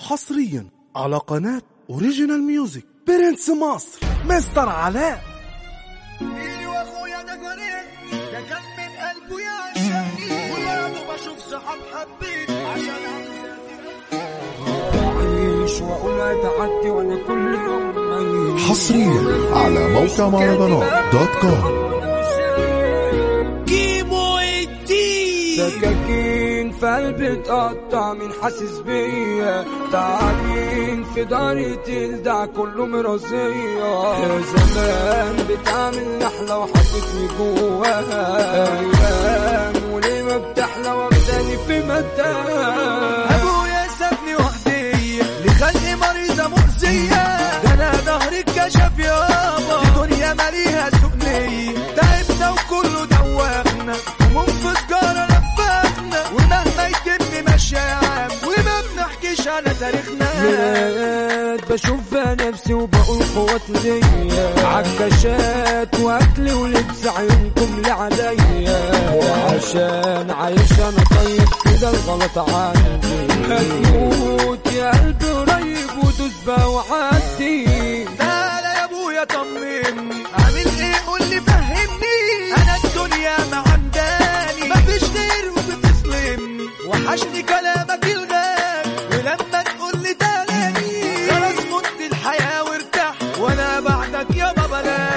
حصريا على قناة اوريجينال ميوزك برنس مصر مستر علاء. إيلي وأخويا ده فريق ده كان من قلبه يعشقني وبرضه بشوف صحاب حبيت عشان أعيش وأقول أتعدي وأنا كل يوم حصريا على موقع مهرجانات دوت كوم كيمو الدين. سكاكين. في قلبي تقطع من حاسس بيا. تعابين في داري تلدع كله مرازية يا زمان بتعمل نحلة وحطتني جواها أيام وليه ما بتحلى واخداني في متاهة أبويا سابني وحدي لخلقي مريضة مؤذية. ده أنا ظهري اتكشف يابا. الدنيا ماليها يتم ماشية يا عم وما بنحكيش على تاريخنا. بشوف نفسي وبقول قوات ليا عكاشات واكل ولبس عيونكم لعليا وعشان عايش أنا طيب كده الغلط عندي. هتموت يا قلبي قريب ودوس بقى وعدي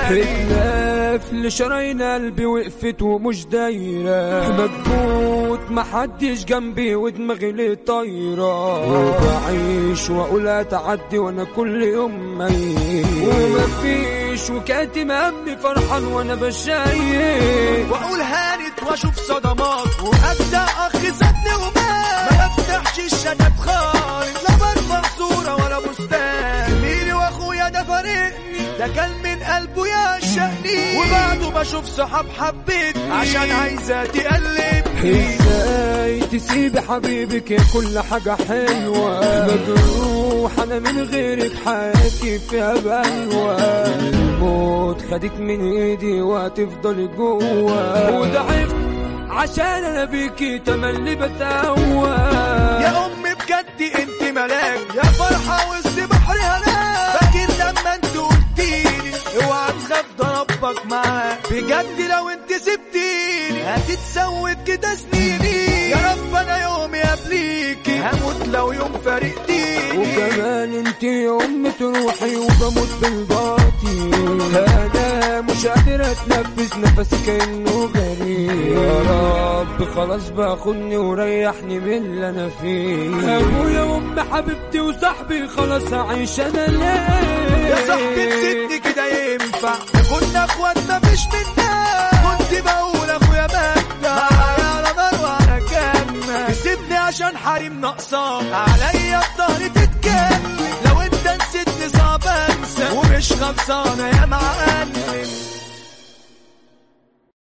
خلاف لشرايين قلبي وقفت ومش دايرة. مكبوت محدش جنبي ودماغي ليه طايرة. وبعيش وأقول أتعدي وأنا كل يوم ميت. ومفيش وكاتم همي فرحان وأنا بشايف. وأقول هانت وأشوف صدمات. وأبدأ اخ سابني ومات ما بفتحش الشتات خالص. لا برفع صوره ولا بستان. زميلي وأخويا ده فارقني. ده كان قلبه يعشقني وبعده بشوف صحاب حبيت عشان عايزه تقلبني إزاي تسيبي حبيبك يا كل حاجة حلوة. مجروح أنا من غيرك حياتي فيها بلوى. الموت خدك من إيدي وهتفضلي جوه. وضعفت عشان أنا بيكي تملي بتقوى يا أمي بجد انت ملاك. يا فرحة وسط هتتسود كده سنيني. يا رب أنا يومي قبليكي. هموت لو يوم فارقتيني. وكمان انت ام تروحي وبموت بالباطي. أنا مش قادر أتنفس نفسي كأنه غريب يا رب خلاص باخدني وريحني من اللي أنا فيه. أبويا وام حبيبتي وصاحبي خلاص أعيش أنا ليه؟ يا صاحبي تسيبني كده ينفع. كنا اخوات مفيش منا كنت بقول عشان حريم ناقصاك عليا بظهري تتكلم لو انت نسيتني صعب انسى. ومش خلصانة يا معانا